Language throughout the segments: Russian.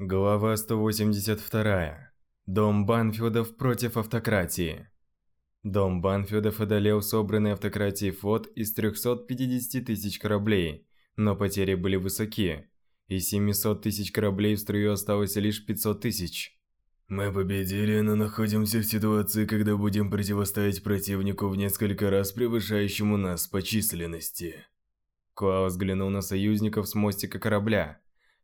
Глава 182. Дом Банфилдов против автократии. Дом Банфилдов одолел собранный автократией флот из 350 тысяч кораблей, но потери были высоки. Из 700 тысяч кораблей в строю осталось лишь 500 тысяч. Мы победили, но находимся в ситуации, когда будем противостоять противнику в несколько раз превышающему нас по численности. Клаус взглянул на союзников с мостика корабля.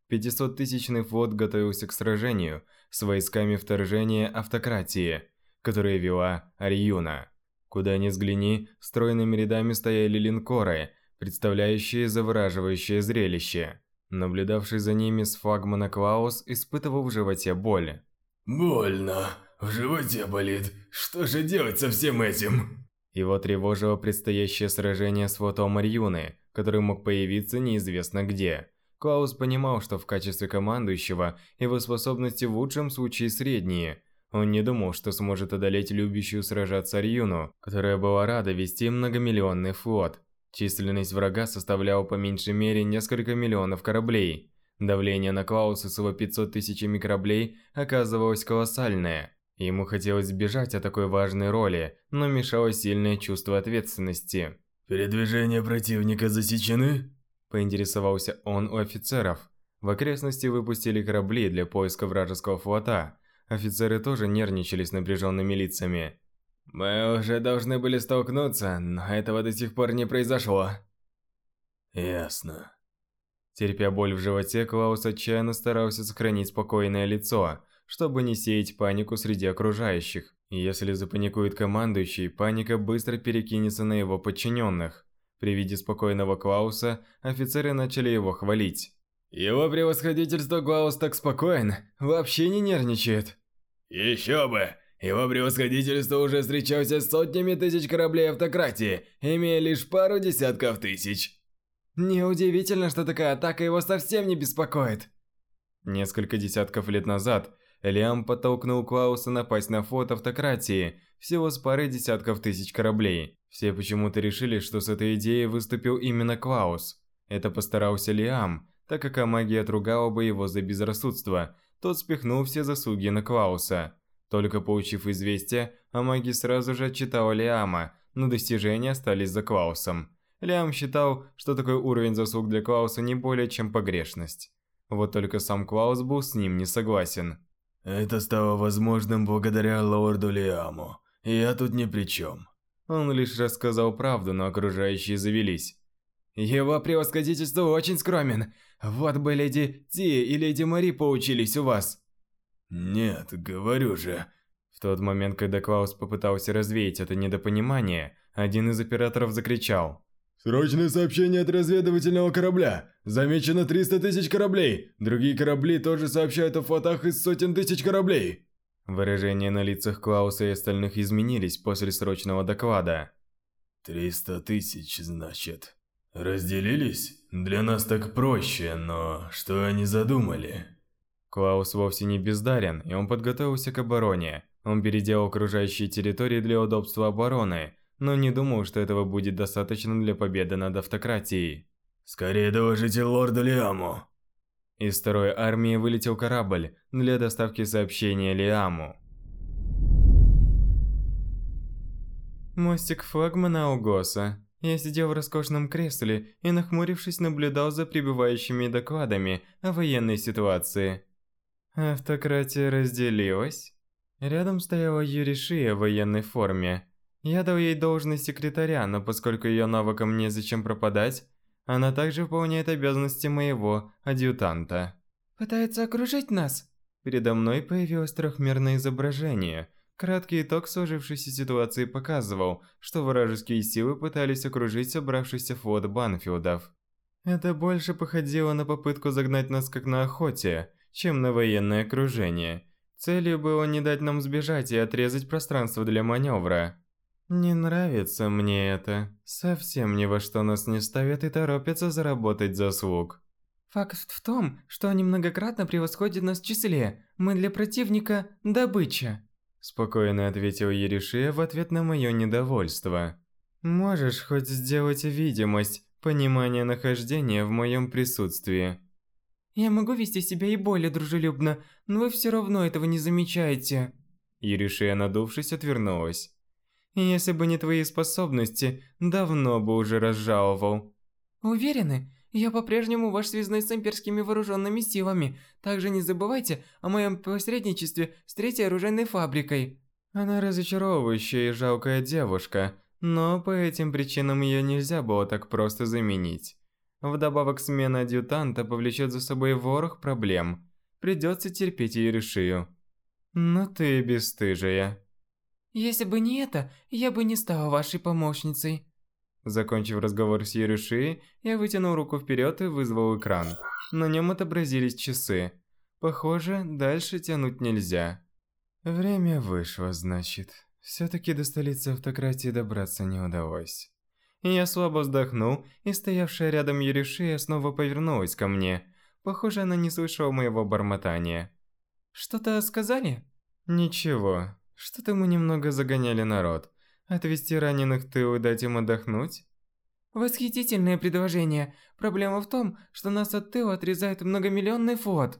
500-тысячный флот готовился к сражению с войсками вторжения автократии, которые вела Ариюна. Куда ни взгляни, стройными рядами стояли линкоры, представляющие завораживающее зрелище. Наблюдавший за ними с флагмана Клаус испытывал в животе боль. Больно. В животе болит. Что же делать со всем этим? Его тревожило предстоящее сражение с флотом Ариюны, который мог появиться неизвестно где. Клаус понимал, что в качестве командующего его способности в лучшем случае средние. Он не думал, что сможет одолеть любящую сражаться Арьюну, которая была рада вести многомиллионный флот. Численность врага составляла по меньшей мере несколько миллионов кораблей. Давление на Клауса с его 500 тысячами кораблей оказывалось колоссальное. Ему хотелось сбежать от такой важной роли, но мешало сильное чувство ответственности. Передвижения противника засечены? Поинтересовался он у офицеров. В окрестности выпустили корабли для поиска вражеского флота. Офицеры тоже нервничали с напряженными лицами. «Мы уже должны были столкнуться, но этого до сих пор не произошло». «Ясно». Терпя боль в животе, Клаус отчаянно старался сохранить спокойное лицо, чтобы не сеять панику среди окружающих. Если запаникует командующий, паника быстро перекинется на его подчиненных. При виде спокойного Клауса, офицеры начали его хвалить. «Его превосходительство Клаус так спокоен, вообще не нервничает». «Еще бы! Его превосходительство уже встречался с сотнями тысяч кораблей автократии, имея лишь пару десятков тысяч». Неудивительно, что такая атака его совсем не беспокоит. Несколько десятков лет назад Лиам подтолкнул Клауса напасть на флот автократии всего с парой десятков тысяч кораблей. Все почему-то решили, что с этой идеей выступил именно Клаус. Это постарался Лиам, так как Амаги отругала бы его за безрассудство. Тот спихнул все заслуги на Клауса. Только получив известие, Амаги сразу же отчитала Лиама, но достижения остались за Клаусом. Лиам считал, что такой уровень заслуг для Клауса не более чем погрешность. Вот только сам Клаус был с ним не согласен. Это стало возможным благодаря лорду Лиаму. Я тут ни при чем. Он лишь рассказал правду, но окружающие завелись. Его превосходительство очень скромен. Вот бы леди Ти и леди Мари поучились у вас. Нет, говорю же. В тот момент, когда Клаус попытался развеять это недопонимание, один из операторов закричал. Срочное сообщение от разведывательного корабля. Замечено 300 тысяч кораблей. Другие корабли тоже сообщают о флотах из сотен тысяч кораблей. Выражения на лицах Клауса и остальных изменились после срочного доклада. «Триста тысяч, значит. Разделились? Для нас так проще, но что они задумали?» Клаус вовсе не бездарен, и он подготовился к обороне. Он переделал окружающие территории для удобства обороны, но не думал, что этого будет достаточно для победы над автократией. «Скорее доложите лорду Лиаму!» Из второй армии вылетел корабль для доставки сообщения Лиаму. Мостик флагмана Угоса. Я сидел в роскошном кресле и, нахмурившись, наблюдал за прибывающими докладами о военной ситуации. Автократия разделилась. Рядом стояла Юришия в военной форме. Я дал ей должность секретаря, но поскольку ее навыкам незачем пропадать, она также выполняет обязанности моего адъютанта. Пытается окружить нас? Передо мной появилось трехмерное изображение. Краткий итог сложившейся ситуации показывал, что вражеские силы пытались окружить собравшийся флот Банфилдов. Это больше походило на попытку загнать нас как на охоте, чем на военное окружение. Целью было не дать нам сбежать и отрезать пространство для маневра. Не нравится мне это. Совсем ни во что нас не ставят и торопятся заработать заслуг. Факт в том, что они многократно превосходят нас в числе. Мы для противника – добыча. Спокойно ответил Еришия в ответ на мое недовольство. Можешь хоть сделать видимость, понимание нахождения в моем присутствии. Я могу вести себя и более дружелюбно, но вы все равно этого не замечаете. Иришия, надувшись, отвернулась. Если бы не твои способности, давно бы уже разжаловал. Уверены? Я по-прежнему ваш связной с имперскими вооруженными силами. Также не забывайте о моем посредничестве с третьей оружейной фабрикой. Она разочаровывающая и жалкая девушка, но по этим причинам ее нельзя было так просто заменить. Вдобавок смена адъютанта повлечет за собой ворох проблем. Придется терпеть ее решию. Но ты бесстыжая. Если бы не это, я бы не стала вашей помощницей. Закончив разговор с Еруши, я вытянул руку вперед и вызвал экран. На нем отобразились часы. Похоже, дальше тянуть нельзя. Время вышло, значит. Все-таки до столицы автократии добраться не удалось. Я слабо вздохнул, и стоявшая рядом Ерушия снова повернулась ко мне. Похоже, она не слышала моего бормотания. «Что-то сказали?» «Ничего. Что-то мы немного загоняли народ. Отвезти раненых в тыл и дать им отдохнуть? Восхитительное предложение. Проблема в том, что нас от тыла отрезает многомиллионный флот.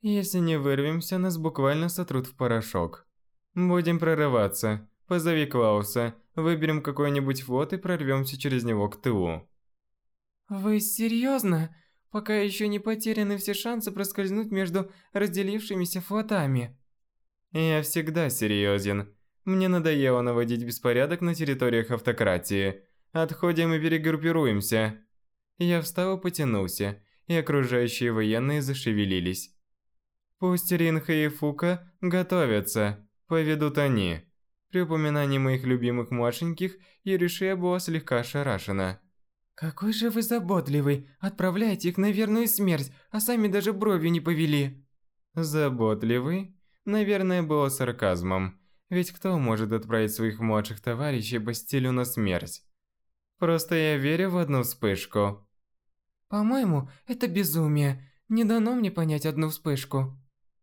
Если не вырвемся, нас буквально сотрут в порошок. Будем прорываться. Позови Клауса, выберем какой-нибудь флот и прорвемся через него к тылу. Вы серьезно? Пока еще не потеряны все шансы проскользнуть между разделившимися флотами. Я всегда серьезен. Мне надоело наводить беспорядок на территориях автократии. Отходим и перегруппируемся. Я встал и потянулся, и окружающие военные зашевелились. Пусть Ринха и Фука готовятся, поведут они. При упоминании моих любимых младшеньких, Еришия была слегка ошарашена. «Какой же вы заботливый! Отправляйте их на верную смерть, а сами даже бровью не повели!» «Заботливый?» Наверное, было сарказмом. Ведь кто может отправить своих младших товарищей по стилю на смерть? Просто я верю в одну вспышку. По-моему, это безумие. Не дано мне понять одну вспышку.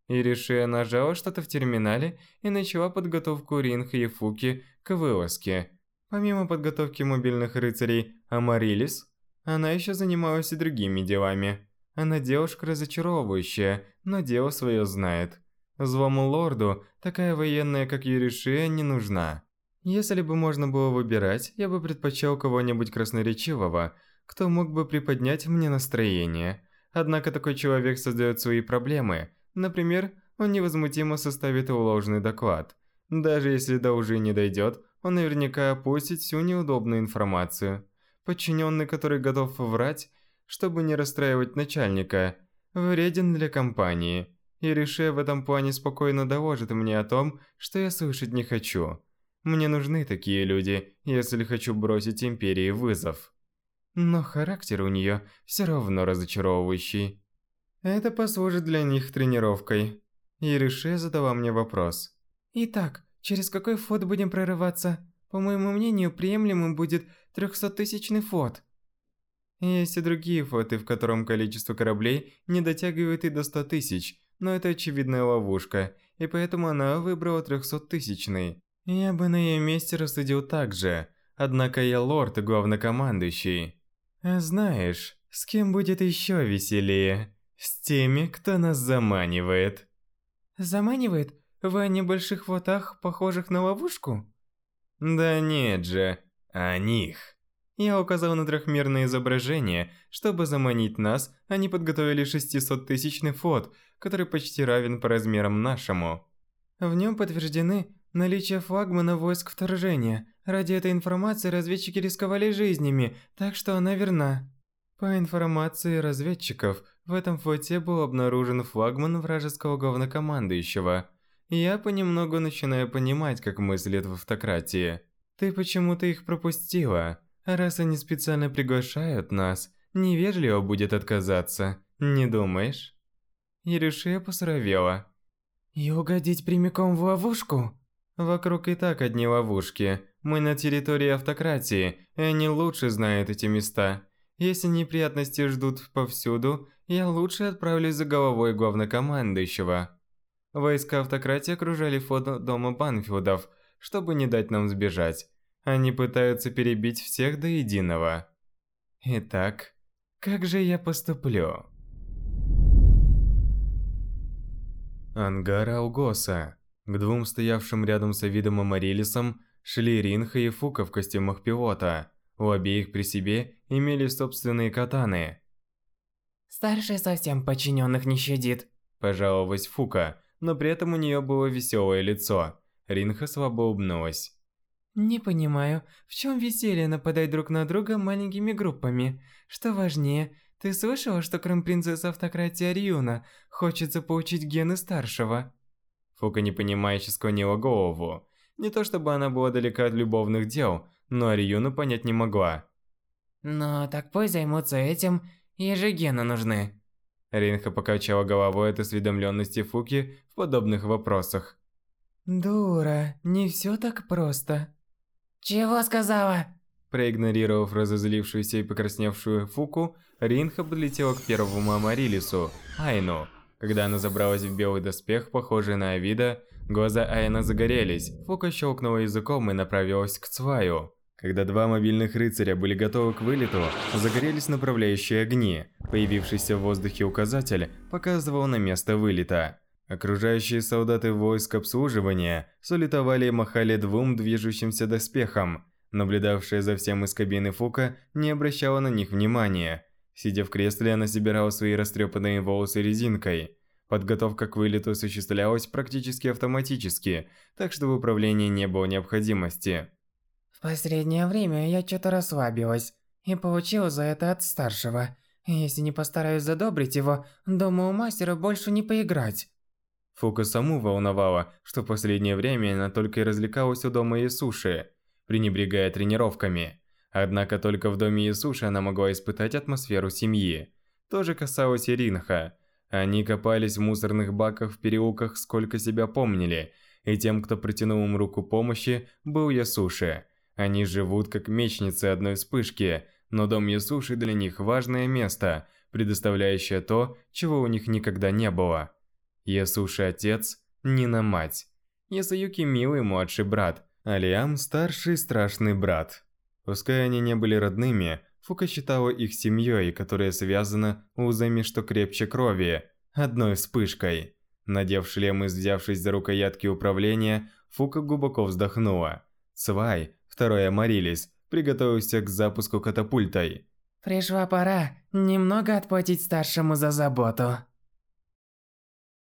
Иришия нажала что-то в терминале и начала подготовку Ринха и Фуки к вылазке. Помимо подготовки мобильных рыцарей Амарилис, она еще занималась и другими делами. Она девушка разочаровывающая, но дело свое знает. Злому лорду такая военная, как Юришия, не нужна. Если бы можно было выбирать, я бы предпочел кого-нибудь красноречивого, кто мог бы приподнять мне настроение. Однако такой человек создает свои проблемы. Например, он невозмутимо составит ложный доклад. Даже если до уже не дойдет, он наверняка опустит всю неудобную информацию. Подчиненный, который готов врать, чтобы не расстраивать начальника, вреден для компании – и Рише в этом плане спокойно доложит мне о том, что я слышать не хочу. Мне нужны такие люди, если хочу бросить Империи вызов. Но характер у нее все равно разочаровывающий. Это послужит для них тренировкой. И Рише задала мне вопрос. Итак, через какой флот будем прорываться? По моему мнению, приемлемым будет 300-тысячный флот. Есть и другие флоты, в котором количество кораблей не дотягивает и до 100 тысяч, но это очевидная ловушка, и поэтому она выбрала трехсоттысячный. Я бы на ее месте рассудил так же, однако я лорд и главнокомандующий. А знаешь, с кем будет еще веселее? С теми, кто нас заманивает. Заманивает? О небольших флотах, похожих на ловушку? Да нет же, о них. Я указал на трехмерное изображение, чтобы заманить нас, они подготовили 600-тысячный флот, который почти равен по размерам нашему. В нем подтверждены наличие флагмана войск вторжения. Ради этой информации разведчики рисковали жизнями, так что она верна. По информации разведчиков, в этом флоте был обнаружен флагман вражеского главнокомандующего. Я понемногу начинаю понимать, как мыслят в автократии. Ты почему-то их пропустила. Раз они специально приглашают нас, невежливо будет отказаться, не думаешь? Иришия посуровела. И угодить прямиком в ловушку? Вокруг и так одни ловушки. Мы на территории автократии, и они лучше знают эти места. Если неприятности ждут повсюду, я лучше отправлюсь за головой главнокомандующего. Войска автократии окружали фото дома Банфилдов, чтобы не дать нам сбежать. Они пытаются перебить всех до единого. Итак, как же я поступлю? Ангар Алгоса. К двум стоявшим рядом с Авидом Амарилисом шли Ринха и Фука в костюмах пилота. У обеих при себе имели собственные катаны. Старший совсем подчиненных не щадит. Пожаловалась Фука, но при этом у нее было веселое лицо. Ринха слабо улыбнулась. Не понимаю, в чем веселье нападать друг на друга маленькими группами? Что важнее, ты слышала, что кронпринцесса автократии Ариюна хочет заполучить гены старшего? Фука непонимающе склонила голову. Не то чтобы она была далека от любовных дел, но Ариюну понять не могла. Но так пусть займутся этим, ей же гены нужны. Ринха покачала головой от осведомленности Фуки в подобных вопросах. Дура, не все так просто. Чего сказала? Проигнорировав разозлившуюся и покрасневшую Фуку, Ринха подлетела к первому Амарилису, Айну. Когда она забралась в белый доспех, похожий на Авида, глаза Айна загорелись. Фука щелкнула языком и направилась к Цваю. Когда два мобильных рыцаря были готовы к вылету, загорелись направляющие огни. Появившийся в воздухе указатель показывал на место вылета. Окружающие солдаты войск обслуживания солитовали и махали двум движущимся доспехам. Наблюдавшая за всем из кабины Фука не обращала на них внимания. Сидя в кресле, она собирала свои растрепанные волосы резинкой. Подготовка к вылету осуществлялась практически автоматически, так что в управлении не было необходимости. В последнее время я что-то расслабилась и получила за это от старшего. Если не постараюсь задобрить его, думаю, мастера больше не поиграть. Фука саму волновало, что в последнее время она только и развлекалась у дома Ясуши, пренебрегая тренировками. Однако только в доме Ясуши она могла испытать атмосферу семьи. То же касалось и Ринха. Они копались в мусорных баках в переулках сколько себя помнили, и тем, кто протянул им руку помощи, был Ясуши. Они живут как мечницы одной вспышки, но дом Ясуши для них важное место, предоставляющее то, чего у них никогда не было. Ясуши отец, Нина мать. Ясаюки милый младший брат, а Лиам старший страшный брат. Пускай они не были родными, Фука считала их семьей, которая связана узами, что крепче крови, одной вспышкой. Надев шлем и взявшись за рукоятки управления, Фука глубоко вздохнула. Свай, второй Амарилис, приготовился к запуску катапультой. Пришла пора немного отплатить старшему за заботу.